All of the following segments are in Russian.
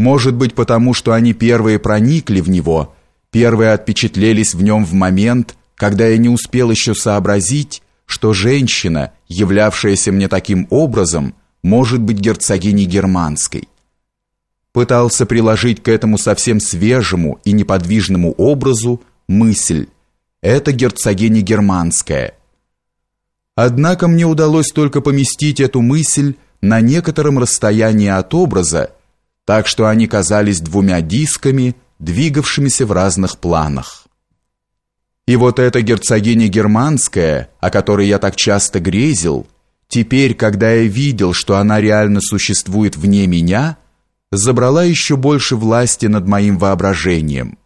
Может быть, потому что они первые проникли в него, первые отпечатлелись в нем в момент, когда я не успел еще сообразить, что женщина, являвшаяся мне таким образом, может быть герцогиней германской. Пытался приложить к этому совсем свежему и неподвижному образу мысль «это герцогиня германская». Однако мне удалось только поместить эту мысль на некотором расстоянии от образа, так что они казались двумя дисками, двигавшимися в разных планах. И вот эта герцогиня германская, о которой я так часто грезил, теперь, когда я видел, что она реально существует вне меня, забрала еще больше власти над моим воображением.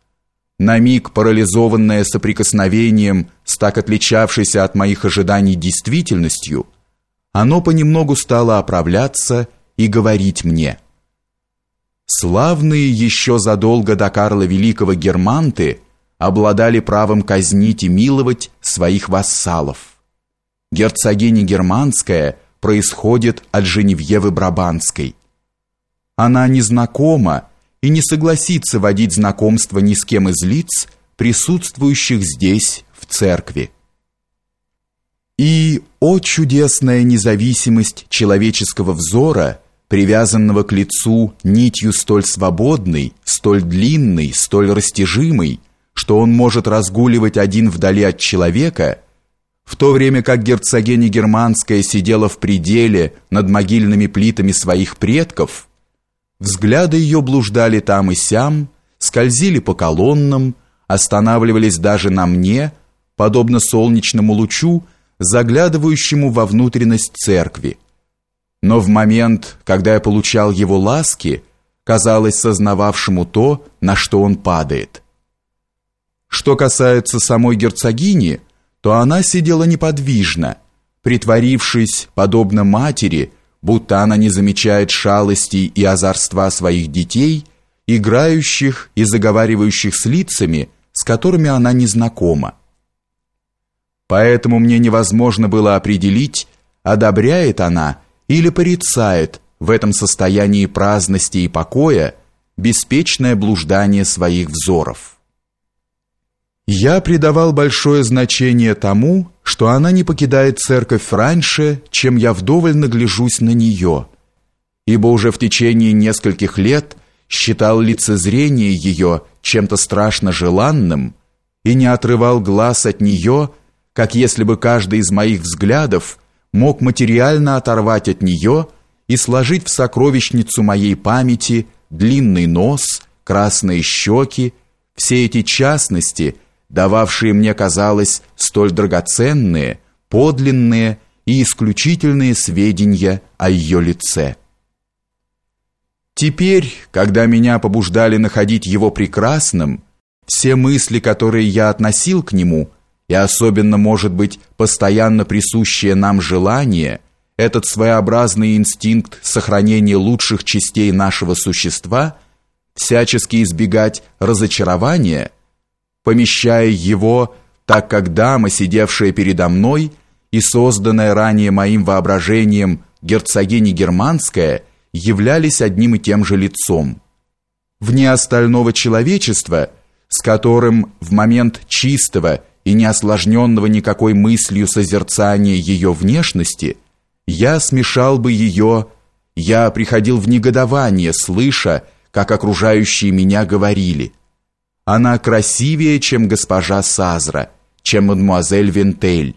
На миг парализованная соприкосновением с так отличавшейся от моих ожиданий действительностью, оно понемногу стало оправляться и говорить мне. Славные еще задолго до Карла Великого германты обладали правом казнить и миловать своих вассалов. Герцогиня Германская происходит от Женевьевы Брабанской. Она не знакома и не согласится водить знакомство ни с кем из лиц, присутствующих здесь, в церкви. И, о чудесная независимость человеческого взора, привязанного к лицу нитью столь свободной, столь длинной, столь растяжимой, что он может разгуливать один вдали от человека, в то время как герцогиня Германская сидела в пределе над могильными плитами своих предков, взгляды ее блуждали там и сям, скользили по колоннам, останавливались даже на мне, подобно солнечному лучу, заглядывающему во внутренность церкви. Но в момент, когда я получал его ласки, казалось сознававшему то, на что он падает. Что касается самой герцогини, то она сидела неподвижно, притворившись, подобно матери, будто она не замечает шалостей и озорства своих детей, играющих и заговаривающих с лицами, с которыми она не знакома. Поэтому мне невозможно было определить, одобряет она или порицает в этом состоянии праздности и покоя беспечное блуждание своих взоров. Я придавал большое значение тому, что она не покидает церковь раньше, чем я вдоволь нагляжусь на нее, ибо уже в течение нескольких лет считал лицезрение ее чем-то страшно желанным и не отрывал глаз от нее, как если бы каждый из моих взглядов мог материально оторвать от нее и сложить в сокровищницу моей памяти длинный нос, красные щеки, все эти частности, дававшие мне, казалось, столь драгоценные, подлинные и исключительные сведения о ее лице. Теперь, когда меня побуждали находить его прекрасным, все мысли, которые я относил к нему, и особенно, может быть, постоянно присущее нам желание, этот своеобразный инстинкт сохранения лучших частей нашего существа, всячески избегать разочарования, помещая его, так как дама, сидевшая передо мной и созданная ранее моим воображением герцогиня германская, являлись одним и тем же лицом. Вне остального человечества, с которым в момент чистого и не осложненного никакой мыслью созерцания ее внешности, я смешал бы ее, я приходил в негодование, слыша, как окружающие меня говорили. Она красивее, чем госпожа Сазра, чем мадемуазель Вентель.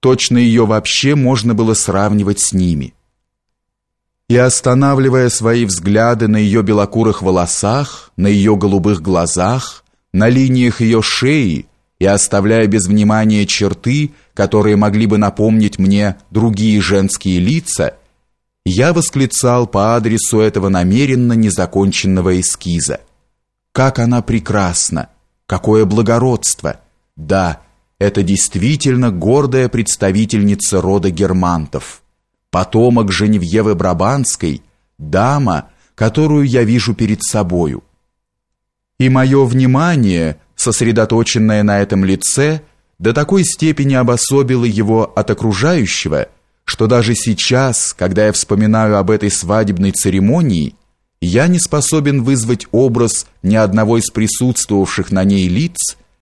Точно ее вообще можно было сравнивать с ними. И останавливая свои взгляды на ее белокурых волосах, на ее голубых глазах, на линиях ее шеи, и оставляя без внимания черты, которые могли бы напомнить мне другие женские лица, я восклицал по адресу этого намеренно незаконченного эскиза. Как она прекрасна! Какое благородство! Да, это действительно гордая представительница рода германтов, потомок Женевьевы Брабанской, дама, которую я вижу перед собою. И мое внимание – сосредоточенное на этом лице, до такой степени обособило его от окружающего, что даже сейчас, когда я вспоминаю об этой свадебной церемонии, я не способен вызвать образ ни одного из присутствовавших на ней лиц